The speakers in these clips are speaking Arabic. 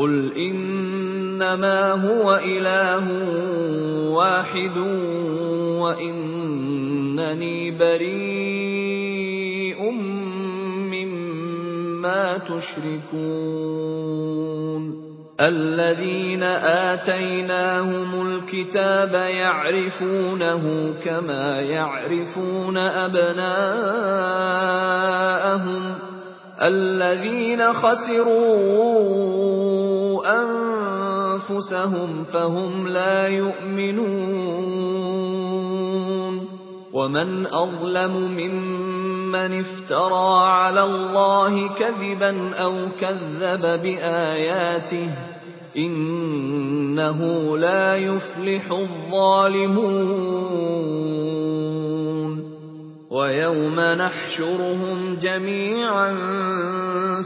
قُلْ إِنَّمَا هُوَ إِلَٰهٌ وَاحِدٌ وَإِنَّنِي بَرِيءٌ مِّمَّا تُشْرِكُونَ الَّذِينَ آتَيْنَاهُمُ الْكِتَابَ يَعْرِفُونَهُ كَمَا يَعْرِفُونَ أَبْنَاءَهُمُ ۘ الَّذِينَ خَسِرُوا أَنفُسَهُمْ فَهُمْ لَا يُؤْمِنُونَ. وَمَنْ أَظْلَمُ مِمَّنِ افْتَرَىٰ عَلَى اللَّهِ كَذِبًا أَوْ كَذَّبَ بِآيَاتِهِ ۚ إِنَّهُ لَا يُفْلِحُ الظَّالِمُونَ. وَيَوْمَ نَحْشُرُهُمْ جَمِيعًا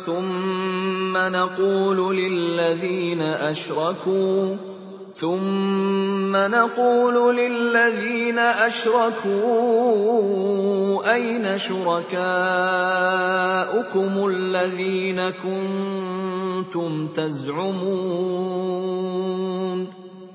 ثُمَّ نَقُولُ لِلَّذِينَ أَشْرَكُوا ثُمَّ نَقُولُ لِلَّذِينَ أَشْرَكُوا أَيْنَ شُرَكَاؤُكُمُ الَّذِينَ كُنتُمْ تَزْعُمُونَ؟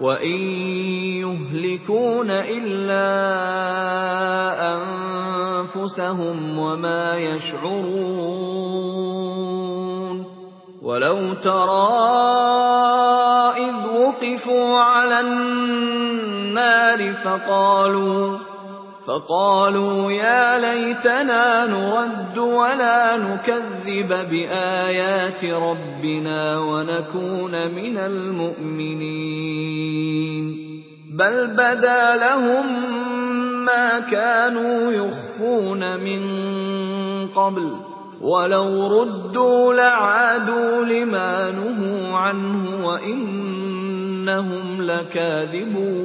وَإِن يُهْلِكُونَ إِلَّا أَنفُسَهُمْ وَمَا يَشْعُرُونَ وَلَوْ تَرَىٰ إِذْ وُقِفُوا عَلَى النَّارِ فَقَالُوا يَا لَيْتَنَا نُرَدُّ وَلَا نُكَذِّبَ بِآيَاتِ رَبِّنَا وَنَكُونَ مِنَ الْمُؤْمِنِينَ. بَلْ بَدَا لَهُم مَّا كَانُوا يُخْفُونَ مِن قَبْلُ ۖ وَلَوْ رُدُّوا لَعَادُوا لِمَا نُهُوا عَنْهُ وَإِنَّهُمْ لَكَاذِبُونَ.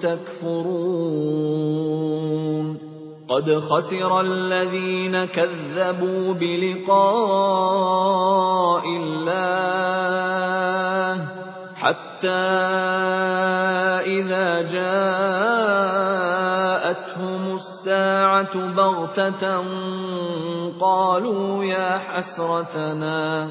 تَكْفُرُونَ. قَدْ خَسِرَ الَّذِينَ كَذَّبُوا بِلِقَاءِ اللَّهِ حَتَّىٰ إِذَا جَاءَتْهُمُ السَّاعَةُ بَغْتَةً قَالُوا يَا حَسْرَتَنَا.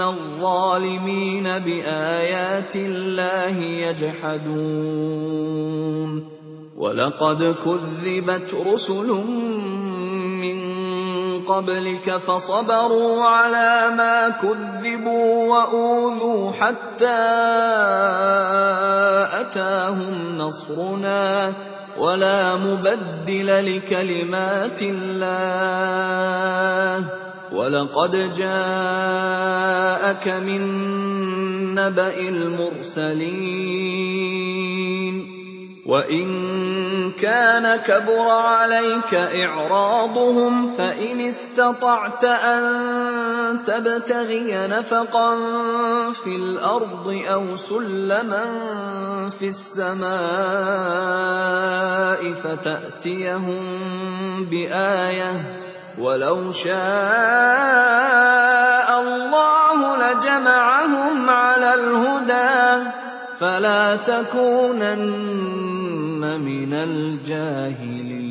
الظَّالِمِينَ بِآيَاتِ اللَّهِ يَجْحَدُونَ وَلَقَدْ كُذِّبَتْ رُسُلٌ مِّن قَبْلِكَ فَصَبَرُوا عَلَىٰ مَا كُذِّبُوا وَأُوذُوا حَتَّىٰ أَتَاهُمْ نَصْرُنَا وَلَا مُبَدِّلَ لِكَلِمَاتِ اللَّهِ ۚ وَلَقَدْ جَاءَكَ مِن نَّبَإِ الْمُرْسَلِينَ وَإِن كَانَ كَبُرَ عَلَيْكَ إِعْرَاضُهُمْ فَإِنِ اسْتَطَعْتَ أَن تَبْتَغِيَ نَفَقًا فِي الْأَرْضِ أَوْ سُلَّمًا فِي السَّمَاءِ فَتَأْتِيَهُم بِآيَةٍ ۚ وَلَوْ شَاءَ اللَّهُ لَجَمَعَهُمْ عَلَى الْهُدَىٰ فَلَا تَكُونَنَّ مِنَ الْجَاهِلِينَ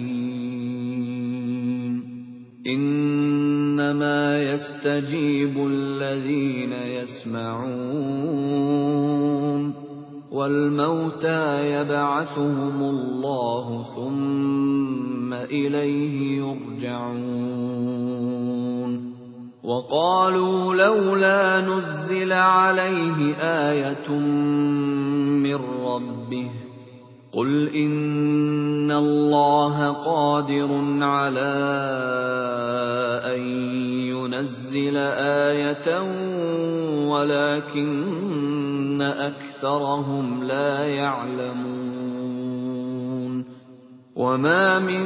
إِنَّمَا يَسْتَجِيبُ الَّذِينَ يَسْمَعُونَ وَالْمَوْتَىٰ يَبْعَثُهُمُ اللَّهُ ثُمَّ إِلَيْهِ يُرْجَعُونَ. وَقَالُوا لَوْلَا نُزِّلَ عَلَيْهِ آيَةٌ مِّن رَّبِّهِ ۖ قُلْ إِنَّ اللَّهَ قَادِرٌ عَلَىٰ أَن يُنَزِّلَ آيَةً وَلَٰكِنَّ أَكْثَرَهُمْ لَا يَعْلَمُونَ وَمَا مِن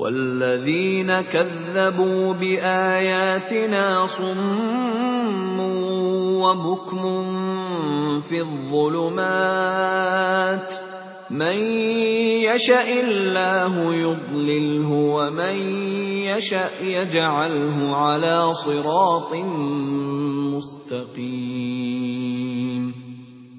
وَالَّذِينَ كَذَّبُوا بِآيَاتِنَا صُمٌّ وَبُكْمٌ فِي الظُّلُمَاتِ ۗ مَن يَشَإِ اللَّهُ يُضْلِلْهُ وَمَن يَشَأْ يَجْعَلْهُ عَلَىٰ صِرَاطٍ مُّسْتَقِيمٍ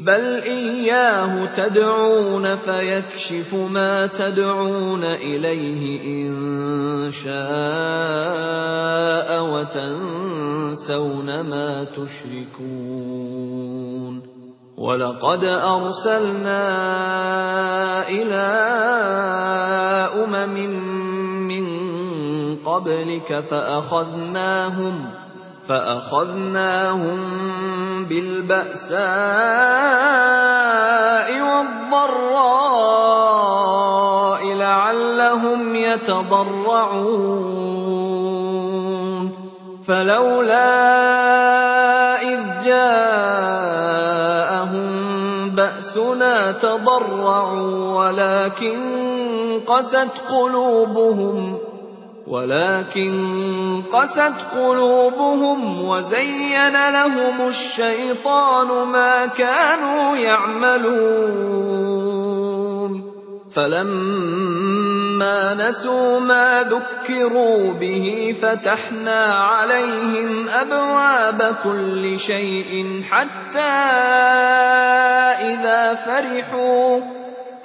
بَلْ إِيَّاهُ تَدْعُونَ فَيَكْشِفُ مَا تَدْعُونَ إِلَيْهِ إِن شَاءَ وَتَنسَوْنَ مَا تُشْرِكُونَ وَلَقَدْ أَرْسَلْنَا إِلَىٰ أُمَمٍ مِّن قَبْلِكَ فَأَخَذْنَاهُم فَأَخَذْنَاهُم بِالْبَأْسَاءِ وَالضَّرَّاءِ لَعَلَّهُمْ يَتَضَرَّعُونَ. فَلَوْلَا إِذْ جَاءَهُم بَأْسُنَا تَضَرَّعُوا وَلَٰكِن قَسَتْ قُلُوبُهُمْ وَلَٰكِن قَسَتْ قُلُوبُهُمْ وَزَيَّنَ لَهُمُ الشَّيْطَانُ مَا كَانُوا يَعْمَلُونَ. فَلَمَّا نَسُوا مَا ذُكِّرُوا بِهِ فَتَحْنَا عَلَيْهِمْ أَبْوَابَ كُلِّ شَيْءٍ حَتَّىٰ إِذَا فَرِحُوا.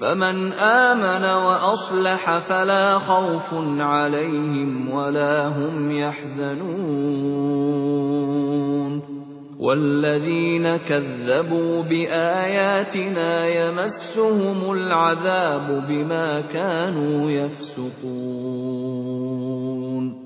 فَمَنْ آمَنَ وَأَصْلَحَ فَلَا خَوْفٌ عَلَيْهِمْ وَلَا هُمْ يَحْزَنُونَ. وَالَّذِينَ كَذَّبُوا بِآيَاتِنَا يَمَسُّهُمُ الْعَذَابُ بِمَا كَانُوا يَفْسُقُونَ.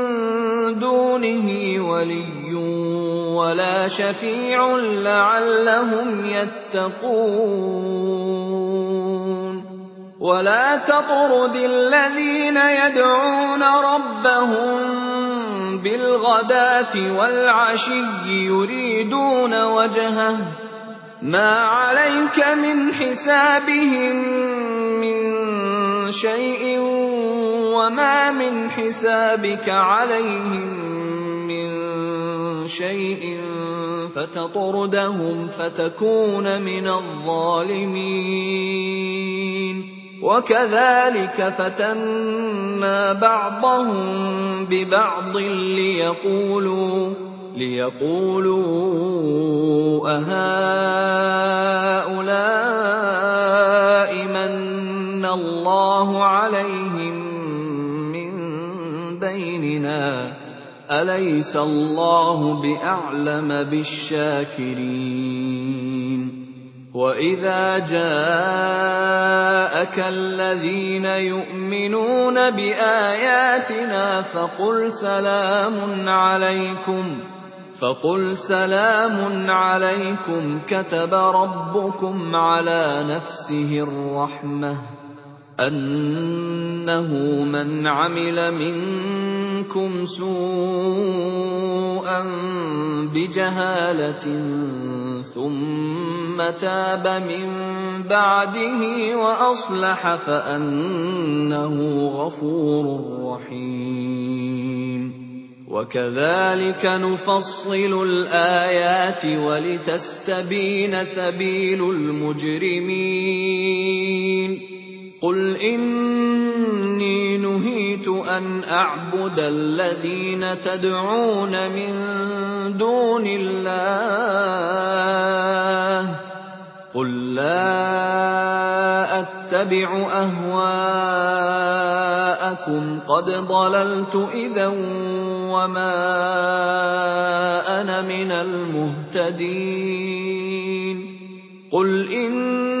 وَلِيٌّ وَلَا شَفِيعٌ لَّعَلَّهُمْ يَتَّقُونَ. وَلَا تَطْرُدِ الَّذِينَ يَدْعُونَ رَبَّهُم بِالْغَدَاةِ وَالْعَشِيِّ يُرِيدُونَ وَجْهَهُ ۖ. مَا عَلَيْكَ مِنْ حِسَابِهِم مِّن شَيْءٍ وَمَا مِنْ حِسَابِكَ عَلَيْهِم مِّن شَيْءٍ فَتَطْرُدَهُمْ فَتَكُونَ مِنَ الظَّالِمِينَ وَكَذَٰلِكَ فَتَنَّا بَعْضَهُم بِبَعْضٍ لِّيَقُولُوا أَهَٰؤُلَاءِ مَنَّ اللَّهُ عَلَيْهِم بَيْنِنَا ۗ أَلَيْسَ اللَّهُ بِأَعْلَمَ بِالشَّاكِرِينَ؟ وَإِذَا جَاءَكَ الَّذِينَ يُؤْمِنُونَ بِآيَاتِنَا فَقُلْ سَلَامٌ عَلَيْكُمْ فَقُلْ سَلَامٌ عَلَيْكُمْ كَتَبَ رَبُّكُمْ عَلَىٰ نَفْسِهِ الرَّحْمَةَ. أَنَّهُ مَنْ عَمِلَ مِنكُمْ سُوءًا بِجَهَالَةٍ ثُمَّ تَابَ مِن بَعْدِهِ وَأَصْلَحَ فَأَنَّهُ غَفُورٌ رَّحِيمٌ. وَكَذَٰلِكَ نُفَصِّلُ الْآيَاتِ وَلِتَسْتَبِينَ سَبِيلُ الْمُجْرِمِينَ. قُلْ إِنِّي نُهِيتُ أَنْ أَعْبُدَ الَّذِينَ تَدْعُونَ مِن دُونِ اللَّهِ قُل لَّا أَتَّبِعُ أَهْوَاءَكُمْ قَدْ ضَلَلْتُ إِذًا وَمَا أَنَا مِنَ الْمُهْتَدِينَ قُلْ إِنِّي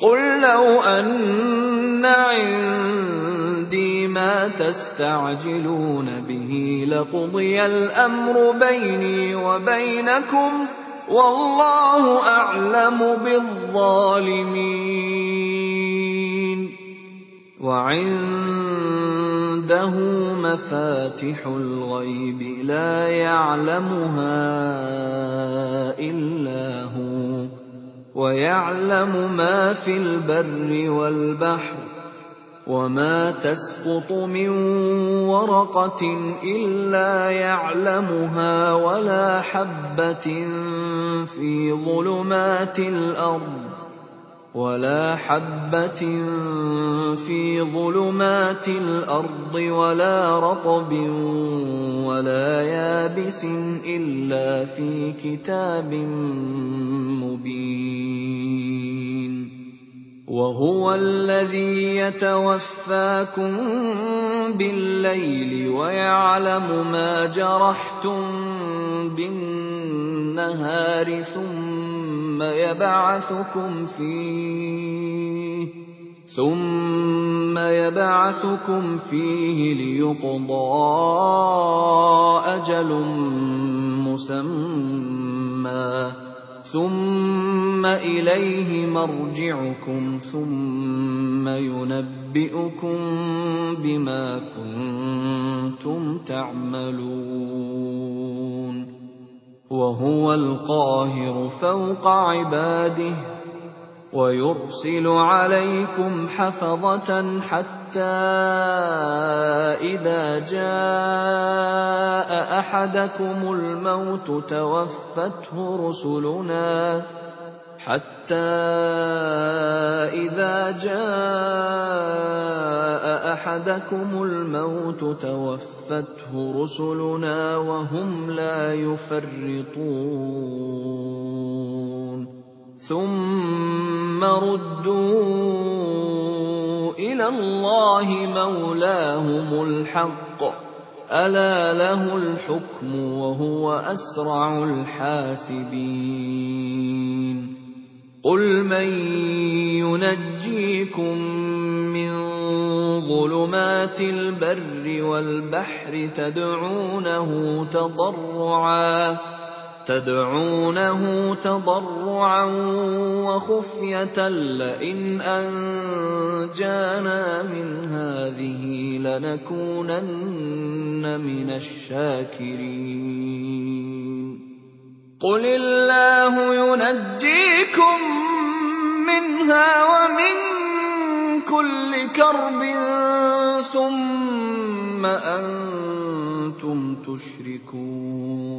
قُل لَّوْ أَنَّ عِندِي مَا تَسْتَعْجِلُونَ بِهِ لَقُضِيَ الْأَمْرُ بَيْنِي وَبَيْنَكُمْ ۗ وَاللَّهُ أَعْلَمُ بِالظَّالِمِينَ وَعِندَهُ مَفَاتِحُ الْغَيْبِ لَا يَعْلَمُهَا إِلَّا هُوَ ۚ وَيَعْلَمُ مَا فِي الْبَرِّ وَالْبَحْرِ وَمَا تَسْقُطُ مِن وَرَقَةٍ إِلَّا يَعْلَمُهَا وَلَا حَبَّةٍ فِي ظُلُمَاتِ الْأَرْضِ ولا حبة في ظلمات الأرض ولا رطب ولا يابس إلا في كتاب مبين. وهو الذي يتوفاكم بالليل ويعلم ما جرحتم بالنهار ثم يبعثكم فيه ثم يبعثكم فيه ليقضى أجل مسمى ثُمَّ إِلَيْهِ مَرْجِعُكُمْ ثُمَّ يُنَبِّئُكُم بِمَا كُنتُمْ تَعْمَلُونَ. وَهُوَ الْقَاهِرُ فَوْقَ عِبَادِهِ. وَيُرْسِلُ عَلَيْكُمْ حَفَظَةً حَتَّىٰ إِذَا جَاءَ أَحَدَكُمُ الْمَوْتُ تَوَفَّتْهُ رُسُلُنَا حَتَّىٰ إِذَا جَاءَ أَحَدَكُمُ الْمَوْتُ تَوَفَّتْهُ رُسُلُنَا وَهُمْ لَا يُفَرِّطُونَ. ثُمَّ رُدُّوا إِلَى اللَّهِ مَوْلَاهُمُ الْحَقِّ ۚ أَلَا لَهُ الْحُكْمُ وَهُوَ أَسْرَعُ الْحَاسِبِينَ قُلْ مَن يُنَجِّيكُم مِّن ظُلُمَاتِ الْبَرِّ وَالْبَحْرِ تَدْعُونَهُ تَضَرُّعًا تدعونه تضرعا وخفية لئن أنجانا من هذه لنكونن من الشاكرين. قل الله ينجيكم منها ومن كل كرب ثم أنتم تشركون.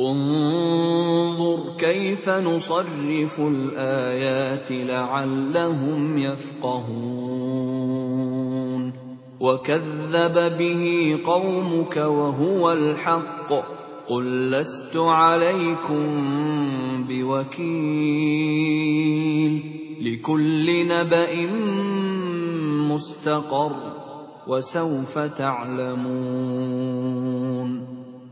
انظُرْ كَيْفَ نُصَرِّفُ الْآيَاتِ لَعَلَّهُمْ يَفْقَهُونَ. وَكَذَّبَ بِهِ قَوْمُكَ وَهُوَ الْحَقُّ ۚ. قُل لَّسْتُ عَلَيْكُم بِوَكِيلٍ. لِّكُلِّ نَبَإٍ مُّسْتَقَرٌّ ۚ. وَسَوْفَ تَعْلَمُونَ.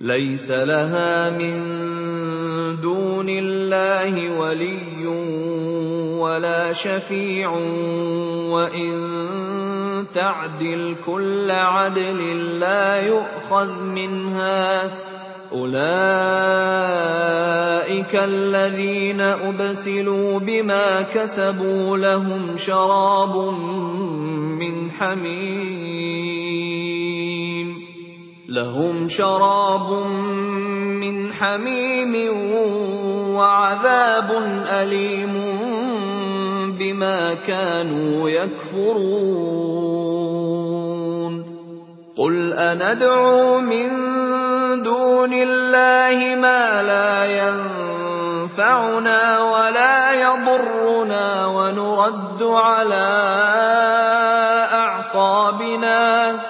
لَيْسَ لَهَا مِن دُونِ اللَّهِ وَلِيٌّ وَلَا شَفِيعٌ وَإِن تَعْدِلْ كُلَّ عَدْلٍ لَّا يُؤْخَذْ مِنْهَا ۗ. أُولَٰئِكَ الَّذِينَ أُبْسِلُوا بِمَا كَسَبُوا ۖ لَهُمْ شَرَابٌ مِّنْ حَمِيمٍ. لَهُمْ شَرَابٌ مِّنْ حَمِيمٍ وَعَذَابٌ أَلِيمٌ بِمَا كَانُوا يَكْفُرُونَ. قُلْ أَنَدْعُو مِن دُونِ اللَّهِ مَا لَا يَنفَعُنَا وَلَا يَضُرُّنَا وَنُرَدُّ عَلَىٰ أَعْقَابِنَا.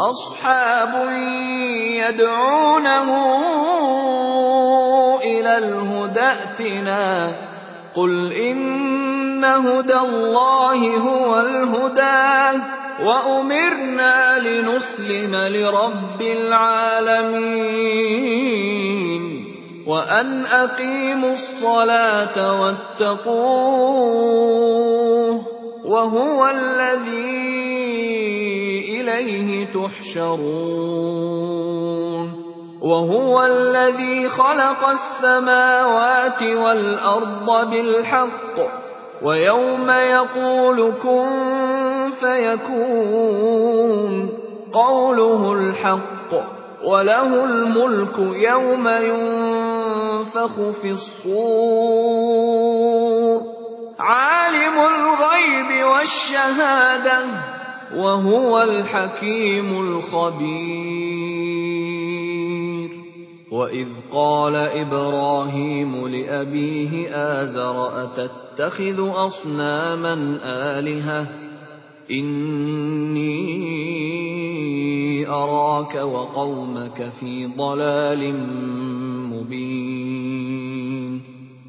أَصْحَابٌ يَدْعُونَهُ إِلَى الْهُدَى ائْتِنَا ۗ. قُلْ إِنَّ هُدَى اللَّهِ هُوَ الْهُدَىٰ ۖ وَأُمِرْنَا لِنُسْلِمَ لِرَبِّ الْعَالَمِينَ. وَأَنْ أَقِيمُوا الصَّلَاةَ وَاتَّقُوهُ ۚ. وَهُوَ الَّذِي إِلَيْهِ تُحْشَرُونَ. وَهُوَ الَّذِي خَلَقَ السَّمَاوَاتِ وَالْأَرْضَ بِالْحَقِّ ۖ. وَيَوْمَ يَقُولُ كُن فَيَكُونُ. قَوْلُهُ الْحَقُّ ۚ. وَلَهُ الْمُلْكُ يَوْمَ يُنفَخُ فِي الصُّورِ ۚ. عَالِمُ الْغَيْبِ وَالشَّهَادَةِ ۚ وَهُوَ الْحَكِيمُ الْخَبِيرُ. وَإِذْ قَالَ إِبْرَاهِيمُ لِأَبِيهِ آزَرَ أَتَتَّخِذُ أَصْنَامًا آلِهَةً ۖ؟ إِنِّي أَرَاكَ وَقَوْمَكَ فِي ضَلَالٍ مُّبِينٍ.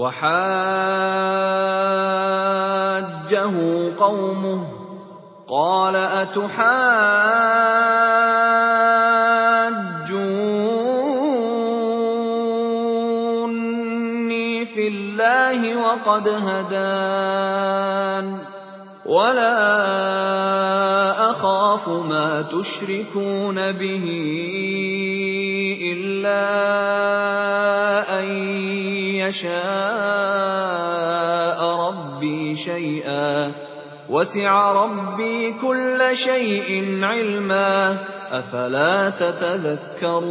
وَحَاجَّهُ قَوْمُهُ قَالَ أَتُحَاجُّونِّي فِي اللَّهِ وَقَدْ هَدَانِ وَلَا أَخَافُ مَا تُشْرِكُونَ بِهِ إِلَّا يَشَاءَ رَبِّي شَيْئًا ۗ. وَسِعَ رَبِّي كُلَّ شَيْءٍ عِلْمًا ۗ. أَفَلَا تَتَذَكَّرُونَ؟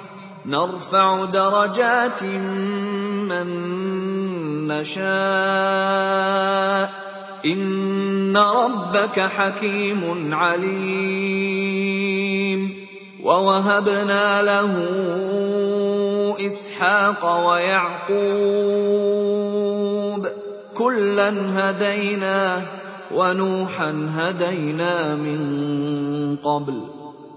نَرْفَعُ دَرَجَاتٍ مَّن نَّشَاءُ ۗ. إِنَّ رَبَّكَ حَكِيمٌ عَلِيمٌ. وَوَهَبْنَا لَهُ إِسْحَاقَ وَيَعْقُوبَ ۚ. كُلًّا هَدَيْنَا ۚ وَنُوحًا هَدَيْنَا مِن قَبْلُ ۖ.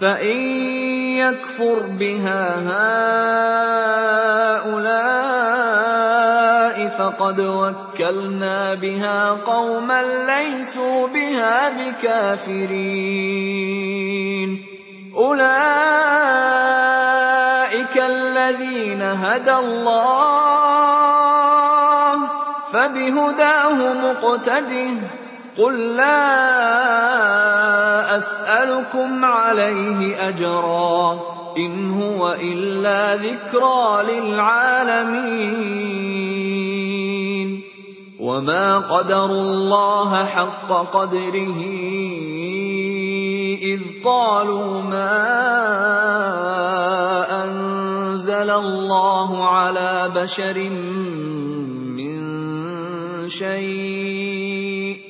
فإن يكفر بها هؤلاء فقد وكلنا بها قوما ليسوا بها بكافرين أولئك الذين هدى الله فبهداه مقتده قل لا اسالكم عليه اجرا ان هو الا ذكرى للعالمين وما قدروا الله حق قدره اذ قالوا ما انزل الله على بشر من شيء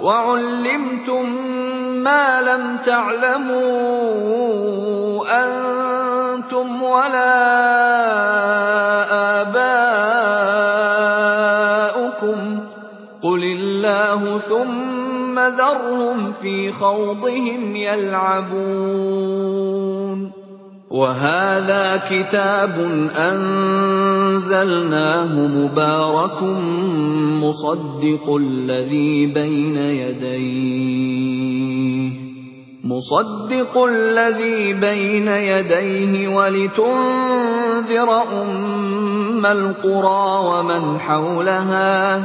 وعلمتم ما لم تعلموا أنتم ولا آباؤكم. قل الله ثم ذرهم في خوضهم يلعبون. وهذا كتاب أنزلناه مبارك مصدق الذي بين يديه مصدق الذي بين يديه ولتنذر أم القرى ومن حولها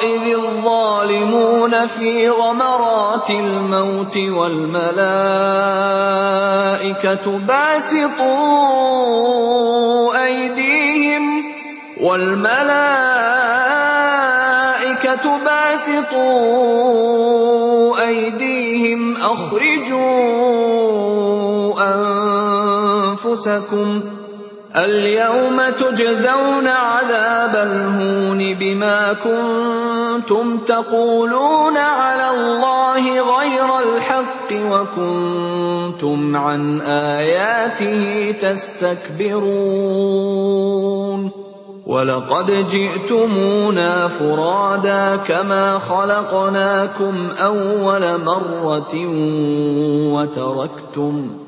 اذ الظالمون في غمرات الموت والملائكه باسطوا ايديهم والملائكه باسطوا ايديهم اخرجوا انفسكم اليوم تجزون عذاب الهون بما كنتم تقولون على الله غير الحق وكنتم عن آياته تستكبرون ولقد جئتمونا فرادا كما خلقناكم أول مرة وتركتم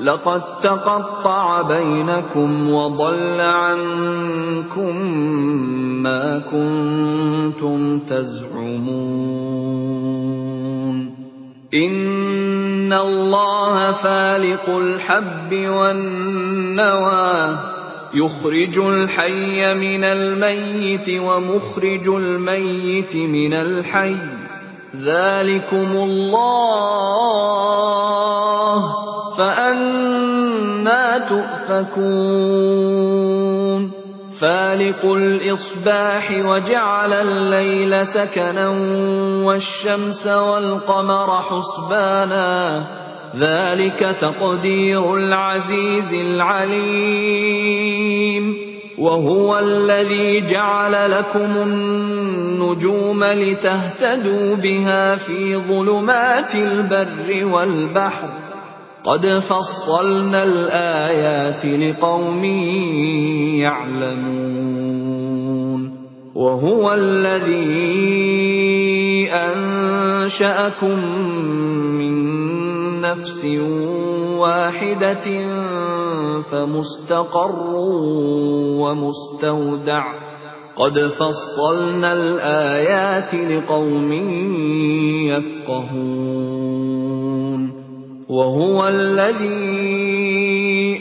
لقد تقطع بينكم وضل عنكم ما كنتم تزعمون. إن الله فالق الحب والنوى يخرج الحي من الميت ومخرج الميت من الحي. ذلكم الله فأنا تؤفكون فالق الإصباح وجعل الليل سكنا والشمس والقمر حسبانا ذلك تقدير العزيز العليم وهو الذي جعل لكم النجوم لتهتدوا بها في ظلمات البر والبحر. قد فصلنا الآيات لقوم يعلمون. وهو الذي أنشأكم من نفس واحدة فمستقر ومستودع. قد فصلنا الآيات لقوم يفقهون. وهو الذي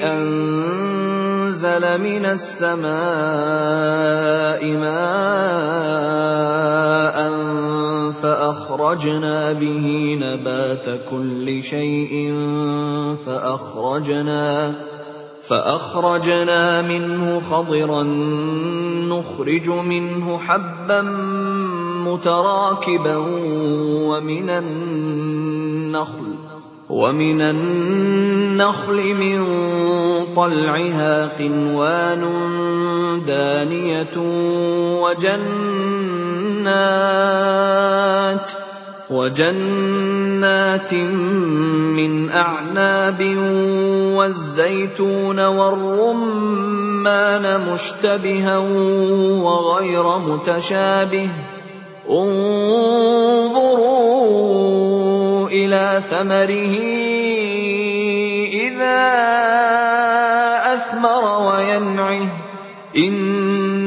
أنزل من السماء ماء فأخرجنا به نبات كل شيء فأخرجنا منه خضرا نخرج منه حبا متراكبا ومن النخل ومن النخل من طلعها قنوان دانية وجنات وجنات من أعناب والزيتون والرمان مشتبها وغير متشابه. انظروا إلى ثمره إذا أثمر وينعه.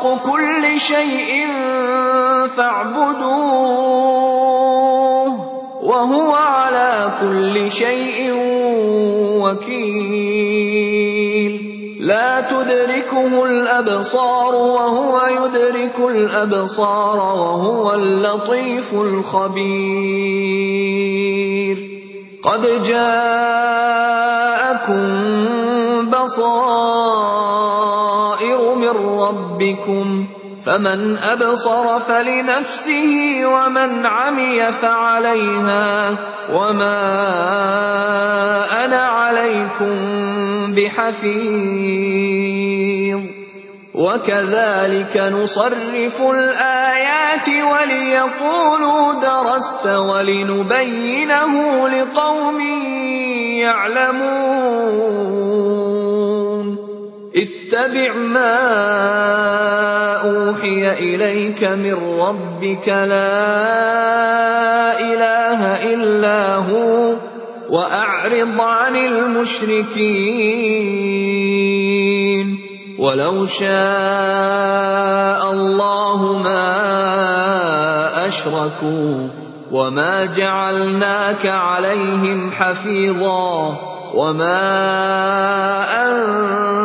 خالق كل شيء فاعبدوه وهو على كل شيء وكيل. لا تدركه الابصار وهو يدرك الابصار وهو اللطيف الخبير. قد جاءكم بصائر من ربكم فمن أبصر فلنفسه ومن عمي فعليها وما أنا عليكم بحفيظ وكذلك نصرف الآيات وليقولوا درست ولنبينه لقوم يعلمون اتبع ما أوحي إليك من ربك لا إله إلا هو وأعرض عن المشركين. ولو شاء الله ما أشركوا وما جعلناك عليهم حفيظا وما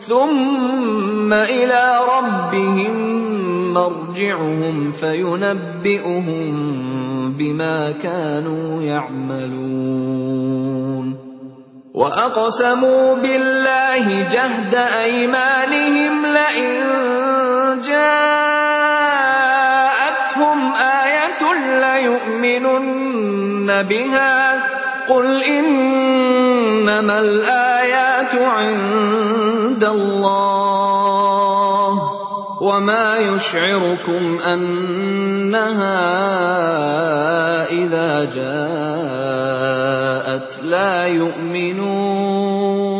ثم إلى ربهم مرجعهم فينبئهم بما كانوا يعملون واقسموا بالله جهد ايمانهم لئن جاءتهم إيه ليؤمنن بها قل انما الايات عند الله وما يشعركم انها اذا جاءت لا يؤمنون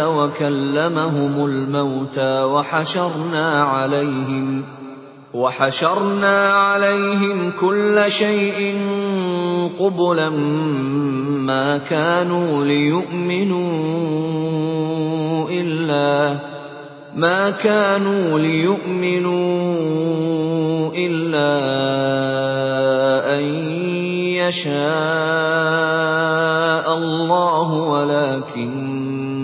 وكلمهم الموتى وحشرنا عليهم وحشرنا عليهم كل شيء قبلا ما كانوا ليؤمنوا إلا ما كانوا ليؤمنوا إلا أن يشاء الله ولكن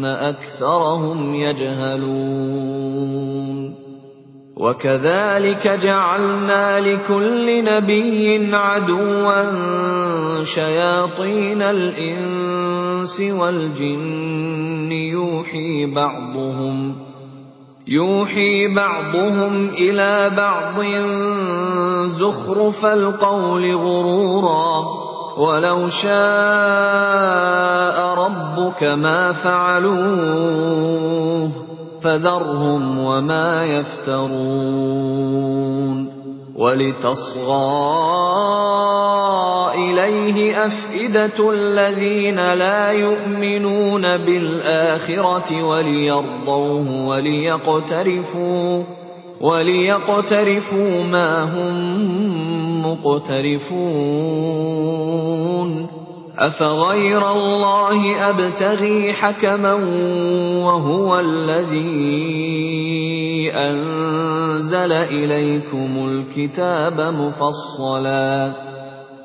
أكثرهم يجهلون. وكذلك جعلنا لكل نبي عدوا شياطين الإنس والجن. يوحي بعضهم يوحي بعضهم إلى بعض زخرف القول غرورا. ولو شاء ربك ما فعلوه فذرهم وما يفترون ولتصغى إليه أفئدة الذين لا يؤمنون بالآخرة وليرضوه وليقترفوا وليقترفوا ما هم مقترفون أفغير الله أبتغي حكما وهو الذي أنزل إليكم الكتاب مفصلا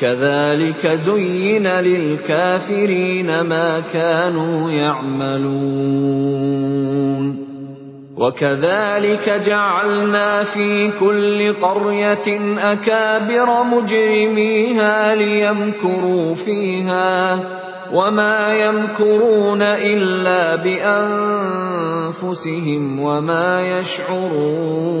كَذَٰلِكَ زُيِّنَ لِلْكَافِرِينَ مَا كَانُوا يَعْمَلُونَ. وَكَذَٰلِكَ جَعَلْنَا فِي كُلِّ قَرْيَةٍ أَكَابِرَ مُجْرِمِيهَا لِيَمْكُرُوا فِيهَا ۖ وَمَا يَمْكُرُونَ إِلَّا بِأَنفُسِهِمْ وَمَا يَشْعُرُونَ.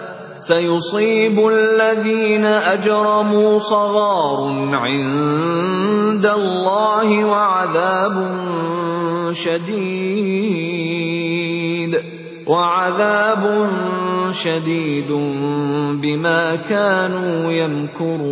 سَيُصِيبُ الَّذِينَ أَجْرَمُوا صَغَارٌ عِندَ اللَّهِ وَعَذَابٌ شَدِيدٌ بِمَا كَانُوا يَمْكُرُونَ.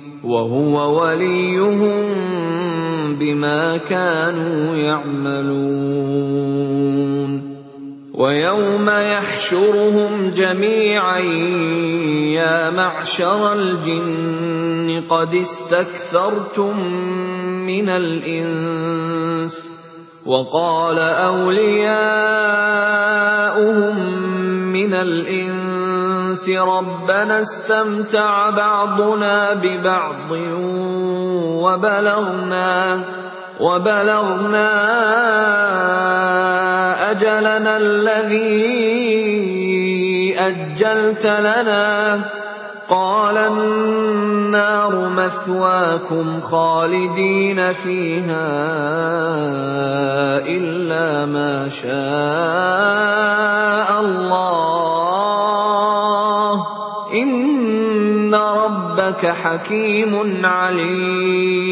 وَهُوَ وَلِيُّهُم بِمَا كَانُوا يَعْمَلُونَ. وَيَوْمَ يَحْشُرُهُمْ جَمِيعًا يَا مَعْشَرَ الْجِنِّ قَدِ اسْتَكْثَرْتُم مِّنَ الْإِنسِ ۖ. وَقَالَ أَوْلِيَاؤُهُم مِّنَ الْإِنسِ رَبَّنَا اسْتَمْتَعَ بَعْضُنَا بِبَعْضٍ وَبَلَغْنَا أَجَلَنَا الَّذِي أَجَّلْتَ لَنَا ۚ قَالَ النَّارُ مَثْوَاكُمْ خَالِدِينَ فِيهَا إِلَّا مَا شَاءَ اللَّهُ ۗ. إِنَّ رَبَّكَ حَكِيمٌ عَلِيمٌ.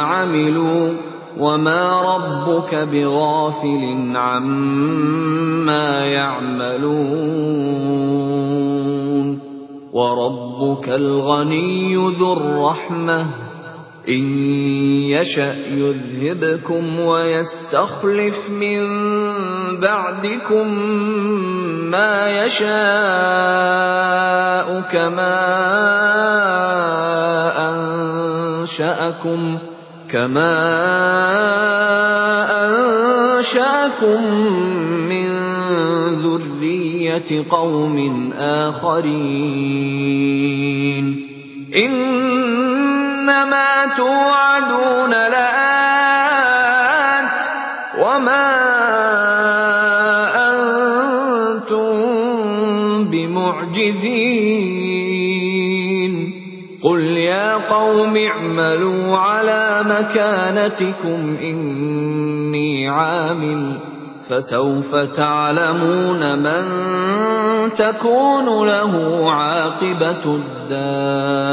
عَمِلُوا ۚ وَمَا رَبُّكَ بِغَافِلٍ عَمَّا يَعْمَلُونَ وَرَبُّكَ الْغَنِيُّ ذُو الرَّحْمَةِ إِن يَشَأْ يُذْهِبْكُمْ وَيَسْتَخْلِفْ مِن بَعْدِكُم مَّا يَشَاءُ كَمَا أَنشَأَكُم كما أنشأكم من ذرية قوم آخرين. إنما توعدون لآت قوم اعملوا على مكانتكم إني عامل فسوف تعلمون من تكون له عاقبة الدار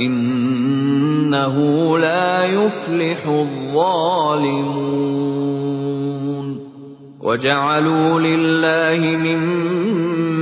إنه لا يفلح الظالمون وجعلوا لله مما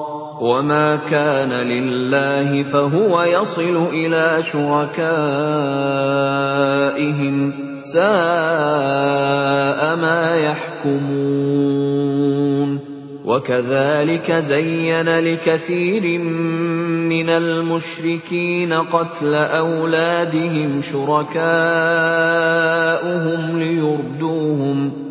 وما كان لله فهو يصل إلى شركائهم ساء ما يحكمون وكذلك زين لكثير من المشركين قتل اولادهم شركاؤهم ليردوهم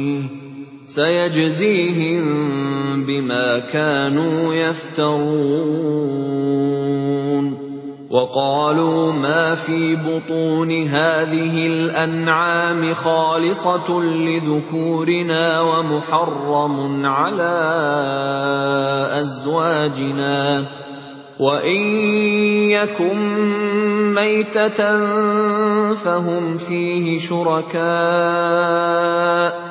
سَيَجْزِيهِم بِمَا كَانُوا يَفْتَرُونَ. وقالوا ما في بطون هذه الأنعام خالصة لذكورنا ومحرم على أزواجنا. وإن يكن ميتة فهم فيه شركاء.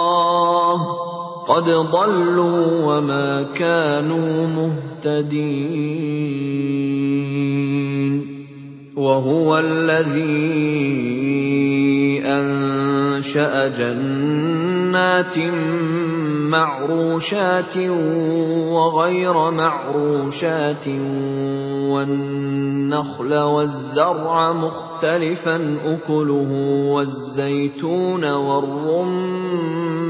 قد ضلوا وما كانوا مهتدين وهو الذي أنشأ جنات معروشات وغير معروشات والنخل والزرع مختلفا أكله والزيتون والرمان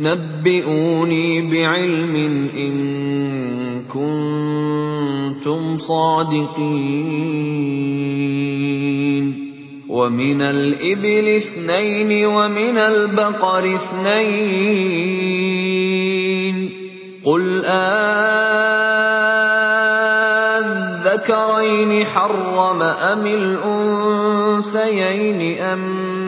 نبئوني بعلم إن كنتم صادقين. ومن الإبل اثنين ومن البقر اثنين. قل آذكرين حرم أم الأنثيين أم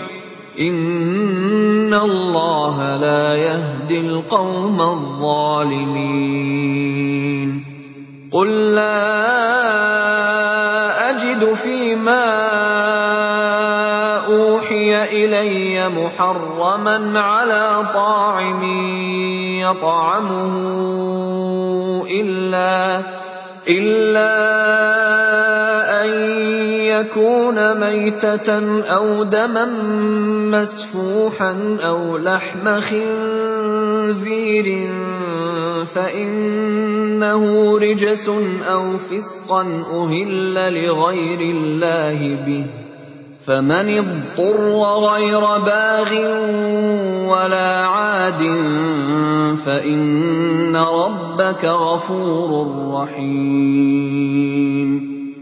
ان الله لا يهدي القوم الظالمين. قل لا اجد فيما اوحي الي محرما على طاعم يطعمه الا يكون ميتة أو دما مسفوحا أو لحم خنزير فإنه رجس أو فسقا أهل لغير الله به. فمن اضطر غير باغ ولا عاد فإن ربك غفور رحيم.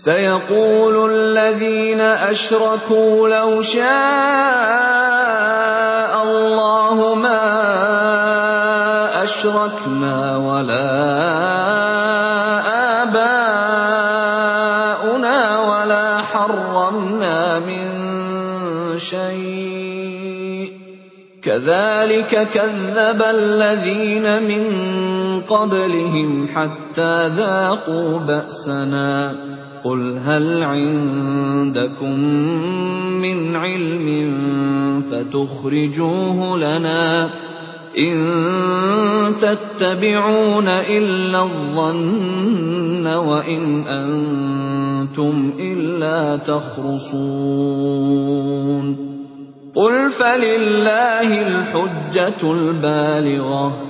سيقول الذين أشركوا لو شاء الله ما أشركنا ولا آباؤنا ولا حرمنا من شيء. كذلك كذب الذين من قبلهم حتى ذاقوا بأسنا. قل هل عندكم من علم فتخرجوه لنا ان تتبعون الا الظن وان أنتم الا تخرصون قل فلله الحجه البالغه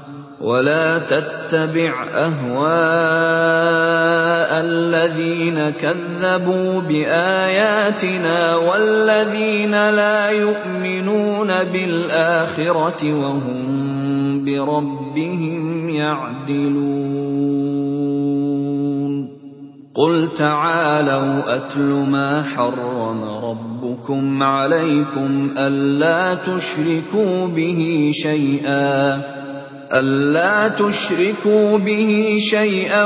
ولا تتبع أهواء الذين كذبوا بآياتنا والذين لا يؤمنون بالآخرة وهم بربهم يعدلون. قل تعالوا أتل ما حرم ربكم عليكم ألا تشركوا به شيئا. أَلَّا تُشْرِكُوا بِهِ شَيْئًا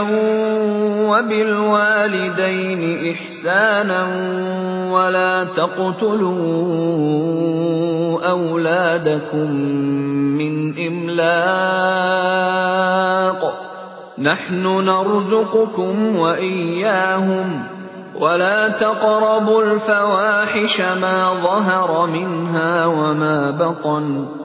وَبِالْوَالِدَيْنِ إِحْسَانًا وَلَا تَقْتُلُوا أَوْلَادَكُم مِّنْ إِمْلَاقٍ ۖ. نَّحْنُ نَرْزُقُكُمْ وَإِيَّاهُمْ ۖ. وَلَا تَقْرَبُوا الْفَوَاحِشَ مَا ظَهَرَ مِنْهَا وَمَا بَطَنَ.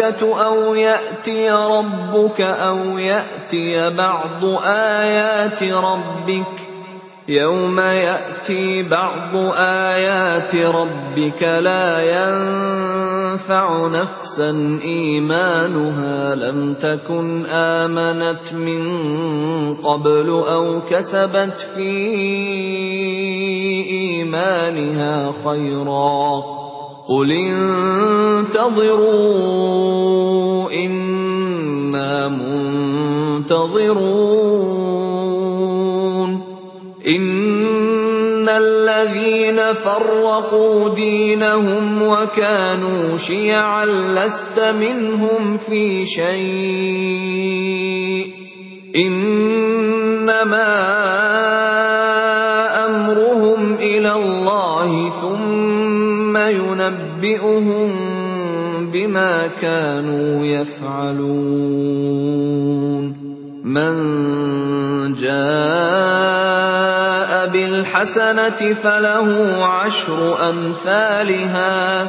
الملائكه أو ياتي ربك أو ياتي بعض ايات ربك يوم ياتي بعض ايات ربك لا ينفع نفسا ايمانها لم تكن امنت من قبل أو كسبت في ايمانها خيرا قل انتظروا أنا منتظرون ان الذين فرقوا دينهم وكانوا شيعا لست منهم في شيء انما امرهم إلى الله ثم ينبئهم بما كانوا يفعلون. من جاء بالحسنة فله عشر أمثالها.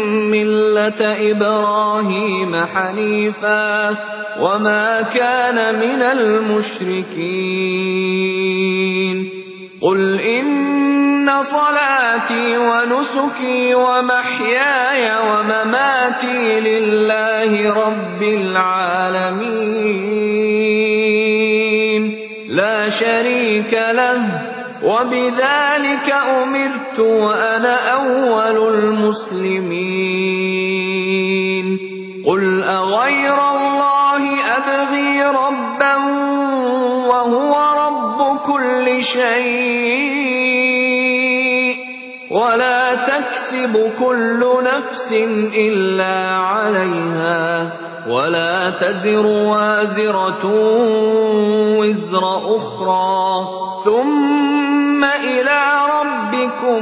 مله إبراهيم حنيفا وما كان من المشركين قل ان صلاتي ونسكي ومحياي ومماتي لله رب العالمين لا شريك له وبذلك أمرت وأنا أول المسلمين. قل أغير الله أبغي ربا وهو رب كل شيء. ولا تكسب كل نفس إلا عليها. ولا تزر وازرة وزر أخرى. ثم إلى ربكم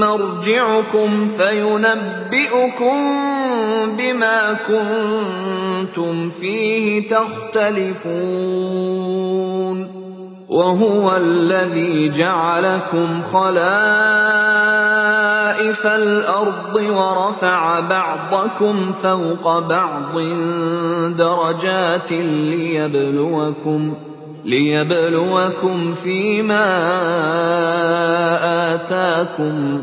مرجعكم فينبئكم بما كنتم فيه تختلفون. وهو الذي جعلكم خلائف الأرض ورفع بعضكم فوق بعض درجات ليبلوكم ليبلوكم فيما آتاكم